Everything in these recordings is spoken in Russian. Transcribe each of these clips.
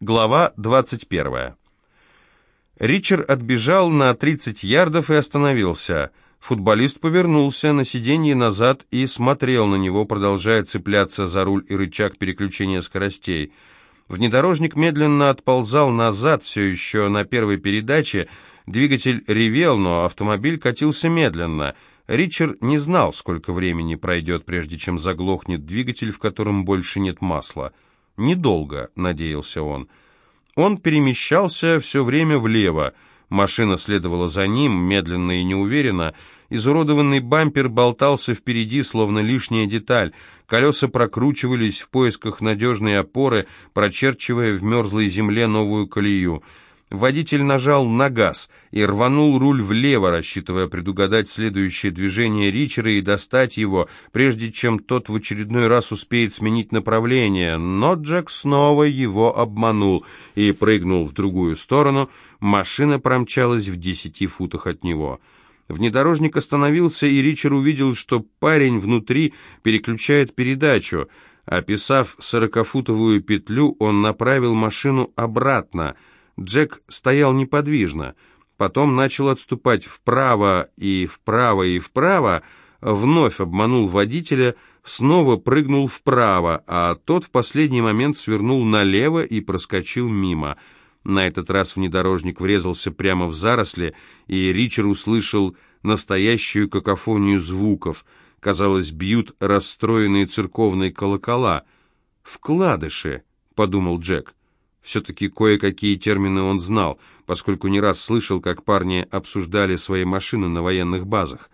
Глава 21. Ричард отбежал на 30 ярдов и остановился. Футболист повернулся на сиденье назад и смотрел на него, продолжая цепляться за руль и рычаг переключения скоростей. Внедорожник медленно отползал назад, все еще на первой передаче. Двигатель ревел, но автомобиль катился медленно. Ричард не знал, сколько времени пройдет, прежде чем заглохнет двигатель, в котором больше нет масла. Недолго, надеялся он. Он перемещался все время влево. Машина следовала за ним, медленно и неуверенно. Изуродованный бампер болтался впереди, словно лишняя деталь. Колеса прокручивались в поисках надежной опоры, прочерчивая в мерзлой земле новую колею. Водитель нажал на газ и рванул руль влево, рассчитывая предугадать следующее движение Ричера и достать его, прежде чем тот в очередной раз успеет сменить направление. Но Джек снова его обманул и прыгнул в другую сторону. Машина промчалась в десяти футах от него. Внедорожник остановился, и Ричард увидел, что парень внутри переключает передачу. Описав сорокафутовую петлю, он направил машину обратно — Джек стоял неподвижно, потом начал отступать вправо и вправо и вправо, вновь обманул водителя, снова прыгнул вправо, а тот в последний момент свернул налево и проскочил мимо. На этот раз внедорожник врезался прямо в заросли, и Ричард услышал настоящую какофонию звуков. Казалось, бьют расстроенные церковные колокола. «Вкладыши», — подумал Джек. Все-таки кое-какие термины он знал, поскольку не раз слышал, как парни обсуждали свои машины на военных базах.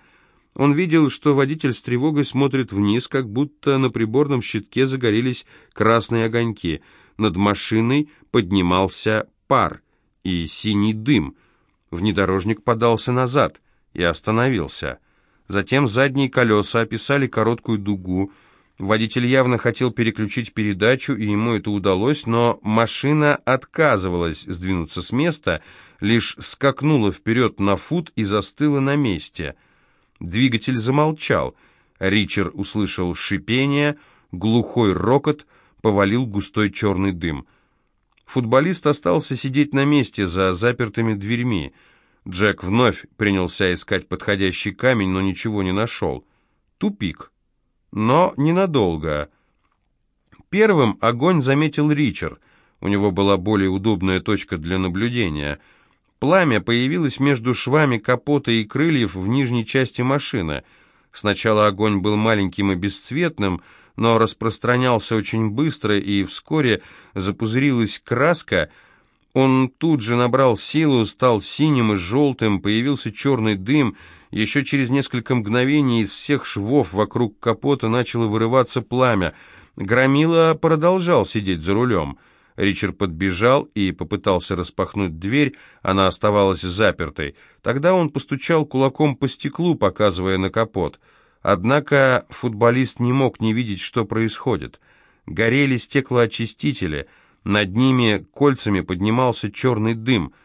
Он видел, что водитель с тревогой смотрит вниз, как будто на приборном щитке загорелись красные огоньки. Над машиной поднимался пар и синий дым. Внедорожник подался назад и остановился. Затем задние колеса описали короткую дугу, Водитель явно хотел переключить передачу, и ему это удалось, но машина отказывалась сдвинуться с места, лишь скакнула вперед на фут и застыла на месте. Двигатель замолчал. Ричард услышал шипение, глухой рокот, повалил густой черный дым. Футболист остался сидеть на месте за запертыми дверьми. Джек вновь принялся искать подходящий камень, но ничего не нашел. Тупик но ненадолго. Первым огонь заметил Ричард. У него была более удобная точка для наблюдения. Пламя появилось между швами капота и крыльев в нижней части машины. Сначала огонь был маленьким и бесцветным, но распространялся очень быстро, и вскоре запузырилась краска. Он тут же набрал силу, стал синим и желтым, появился черный дым — еще через несколько мгновений из всех швов вокруг капота начало вырываться пламя. Громила продолжал сидеть за рулем. Ричард подбежал и попытался распахнуть дверь, она оставалась запертой. Тогда он постучал кулаком по стеклу, показывая на капот. Однако футболист не мог не видеть, что происходит. Горели стеклоочистители, над ними кольцами поднимался черный дым —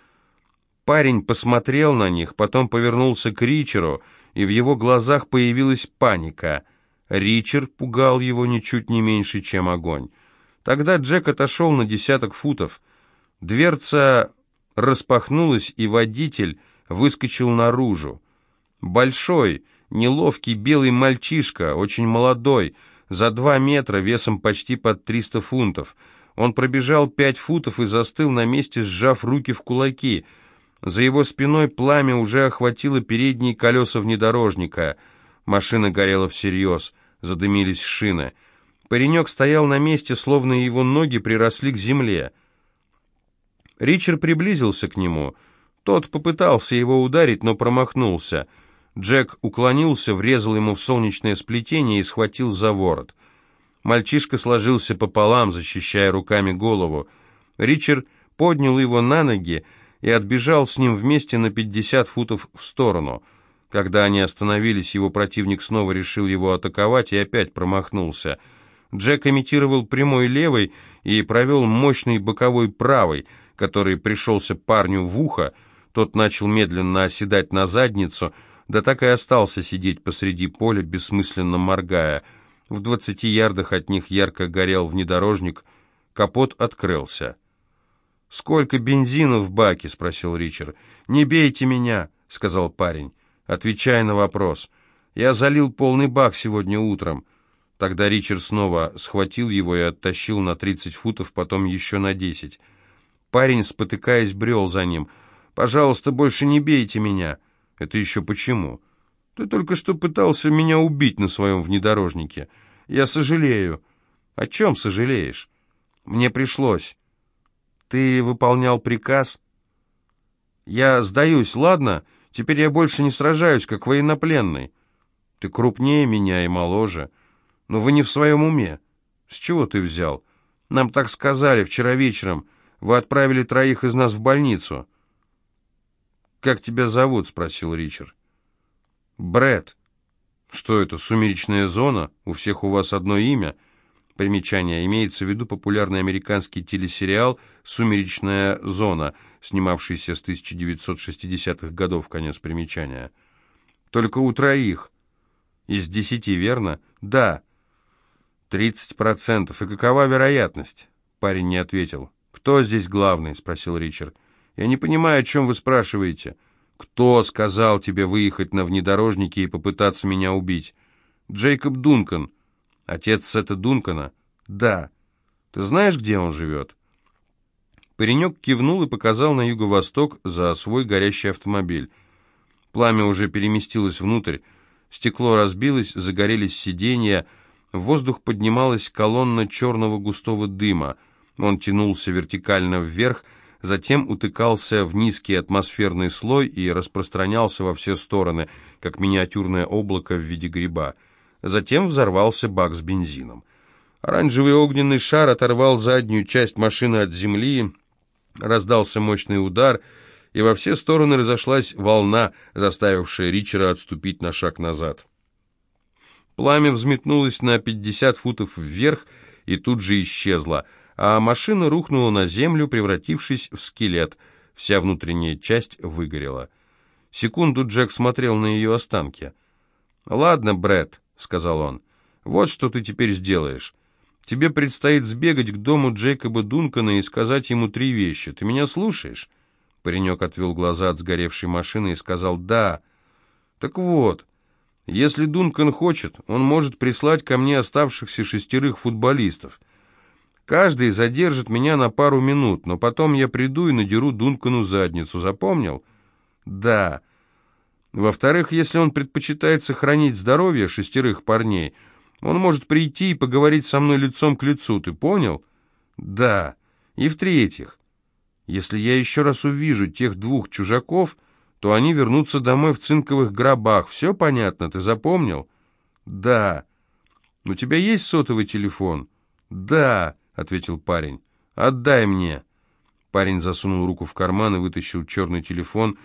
Парень посмотрел на них, потом повернулся к Ричеру, и в его глазах появилась паника. Ричард пугал его ничуть не меньше, чем огонь. Тогда Джек отошел на десяток футов. Дверца распахнулась, и водитель выскочил наружу. Большой, неловкий белый мальчишка, очень молодой, за два метра, весом почти под триста фунтов. Он пробежал пять футов и застыл на месте, сжав руки в кулаки — за его спиной пламя уже охватило передние колеса внедорожника. Машина горела всерьез, задымились шины. Паренек стоял на месте, словно его ноги приросли к земле. Ричард приблизился к нему. Тот попытался его ударить, но промахнулся. Джек уклонился, врезал ему в солнечное сплетение и схватил за ворот. Мальчишка сложился пополам, защищая руками голову. Ричард поднял его на ноги, и отбежал с ним вместе на 50 футов в сторону. Когда они остановились, его противник снова решил его атаковать и опять промахнулся. Джек имитировал прямой левой и провел мощный боковой правой, который пришелся парню в ухо. Тот начал медленно оседать на задницу, да так и остался сидеть посреди поля, бессмысленно моргая. В двадцати ярдах от них ярко горел внедорожник, капот открылся. «Сколько бензина в баке?» — спросил Ричард. «Не бейте меня!» — сказал парень. «Отвечай на вопрос. Я залил полный бак сегодня утром». Тогда Ричард снова схватил его и оттащил на 30 футов, потом еще на 10. Парень, спотыкаясь, брел за ним. «Пожалуйста, больше не бейте меня!» «Это еще почему?» «Ты только что пытался меня убить на своем внедорожнике. Я сожалею». «О чем сожалеешь?» «Мне пришлось». «Ты выполнял приказ?» «Я сдаюсь, ладно? Теперь я больше не сражаюсь, как военнопленный. Ты крупнее меня и моложе. Но вы не в своем уме. С чего ты взял? Нам так сказали вчера вечером. Вы отправили троих из нас в больницу». «Как тебя зовут?» — спросил Ричард. «Брэд». «Что это, сумеречная зона? У всех у вас одно имя?» Примечание. Имеется в виду популярный американский телесериал «Сумеречная зона», снимавшийся с 1960-х годов, конец примечания. «Только у троих». «Из десяти, верно?» «Да». «Тридцать процентов. И какова вероятность?» Парень не ответил. «Кто здесь главный?» — спросил Ричард. «Я не понимаю, о чем вы спрашиваете. Кто сказал тебе выехать на внедорожнике и попытаться меня убить?» «Джейкоб Дункан». Отец Сета Дункана? Да. Ты знаешь, где он живет? Паренек кивнул и показал на юго-восток за свой горящий автомобиль. Пламя уже переместилось внутрь. Стекло разбилось, загорелись сиденья. В воздух поднималась колонна черного густого дыма. Он тянулся вертикально вверх, затем утыкался в низкий атмосферный слой и распространялся во все стороны, как миниатюрное облако в виде гриба. Затем взорвался бак с бензином. Оранжевый огненный шар оторвал заднюю часть машины от земли, раздался мощный удар, и во все стороны разошлась волна, заставившая Ричера отступить на шаг назад. Пламя взметнулось на 50 футов вверх и тут же исчезло, а машина рухнула на землю, превратившись в скелет. Вся внутренняя часть выгорела. Секунду Джек смотрел на ее останки. «Ладно, Брэд», — сказал он. «Вот что ты теперь сделаешь. Тебе предстоит сбегать к дому Джейкоба Дункана и сказать ему три вещи. Ты меня слушаешь?» Паренек отвел глаза от сгоревшей машины и сказал «да». «Так вот, если Дункан хочет, он может прислать ко мне оставшихся шестерых футболистов. Каждый задержит меня на пару минут, но потом я приду и надеру Дункану задницу. Запомнил?» «Да». Во-вторых, если он предпочитает сохранить здоровье шестерых парней, он может прийти и поговорить со мной лицом к лицу, ты понял? Да. И в-третьих, если я еще раз увижу тех двух чужаков, то они вернутся домой в цинковых гробах. Все понятно, ты запомнил? Да. У тебя есть сотовый телефон? Да, ответил парень. Отдай мне. Парень засунул руку в карман и вытащил черный телефон,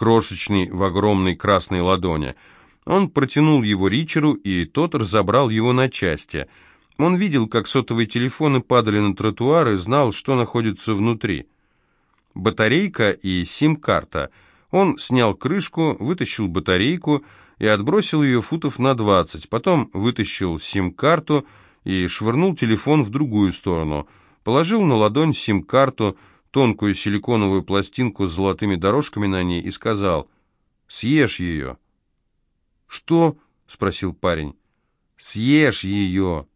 крошечный в огромной красной ладони. Он протянул его Ричеру, и тот разобрал его на части. Он видел, как сотовые телефоны падали на тротуар и знал, что находится внутри. Батарейка и сим-карта. Он снял крышку, вытащил батарейку и отбросил ее футов на 20, потом вытащил сим-карту и швырнул телефон в другую сторону. Положил на ладонь сим-карту, тонкую силиконовую пластинку с золотыми дорожками на ней и сказал «Съешь ее». «Что?» — спросил парень. «Съешь ее.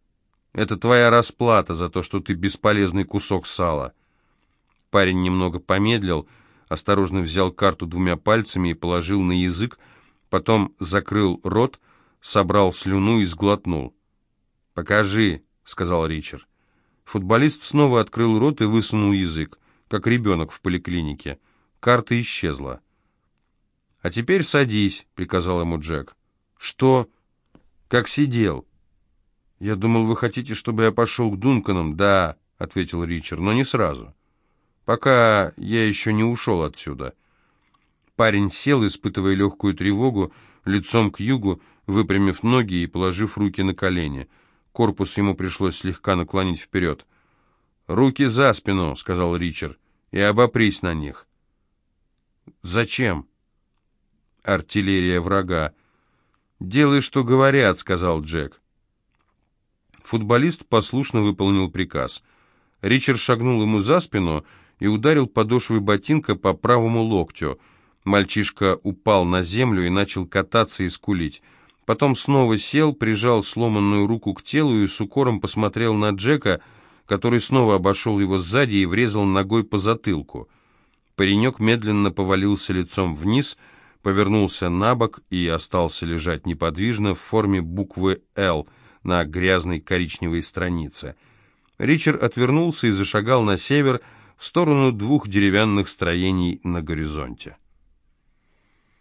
Это твоя расплата за то, что ты бесполезный кусок сала». Парень немного помедлил, осторожно взял карту двумя пальцами и положил на язык, потом закрыл рот, собрал слюну и сглотнул. «Покажи», — сказал Ричард. Футболист снова открыл рот и высунул язык как ребенок в поликлинике. Карта исчезла. «А теперь садись», — приказал ему Джек. «Что?» «Как сидел?» «Я думал, вы хотите, чтобы я пошел к Дунканам?» «Да», — ответил Ричард, — «но не сразу. Пока я еще не ушел отсюда». Парень сел, испытывая легкую тревогу, лицом к югу, выпрямив ноги и положив руки на колени. Корпус ему пришлось слегка наклонить вперед. «Руки за спину», — сказал Ричард и обопрись на них. Зачем? Артиллерия врага. Делай, что говорят, сказал Джек. Футболист послушно выполнил приказ. Ричард шагнул ему за спину и ударил подошвой ботинка по правому локтю. Мальчишка упал на землю и начал кататься и скулить. Потом снова сел, прижал сломанную руку к телу и с укором посмотрел на Джека, который снова обошел его сзади и врезал ногой по затылку. Паренек медленно повалился лицом вниз, повернулся на бок и остался лежать неподвижно в форме буквы «Л» на грязной коричневой странице. Ричард отвернулся и зашагал на север, в сторону двух деревянных строений на горизонте.